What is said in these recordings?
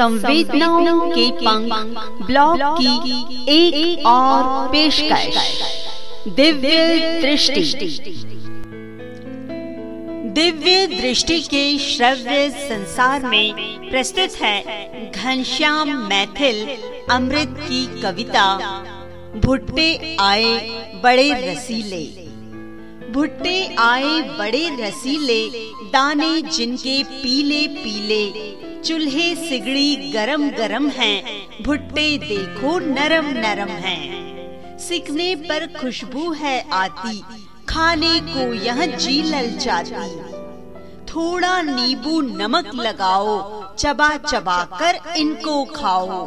संवेदनाओं के पंख ब्लॉग की एक, एक और पेशकश। दिव्य दृष्टि। दिव्य दृष्टि के श्रव्य संसार में प्रस्तुत है घनश्याम मैथिल अमृत की कविता भुट्टे आए बड़े रसीले। भुट्टे आए बड़े रसीले दाने जिनके पीले पीले चूल्हे सिगड़ी गरम गरम हैं, भुट्टे देखो नरम नरम हैं। सिकने पर खुशबू है आती खाने को यह जी लल जाती। थोड़ा नींबू नमक लगाओ चबा चबा कर इनको खाओ।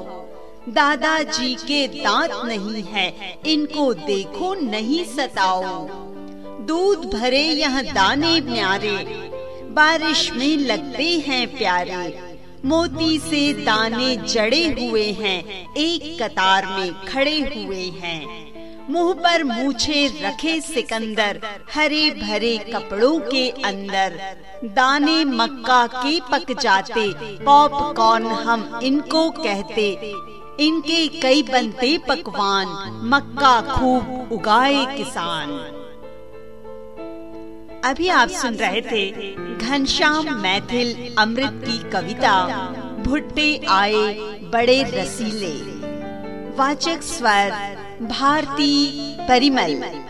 दादाजी के दांत नहीं है इनको देखो नहीं सताओ। दूध भरे यह दाने न्यारे बारिश में लगते हैं प्यारे। मोती से दाने जड़े हुए हैं, एक कतार में खड़े हुए हैं। मुँह पर मूछे रखे सिकंदर, हरे भरे कपड़ों के अंदर। दाने मक्का के पक जाते, पॉपकॉर्न हम इनको कहते। इनके कई बनते पकवान, मक्का खूब उगाए किसान। अभी आप सुन रहे थे घनश्याम मैथिल अमृत की कविता। भुट्टे आए बड़े रसीले। वाचक स्वर भारती परिमल।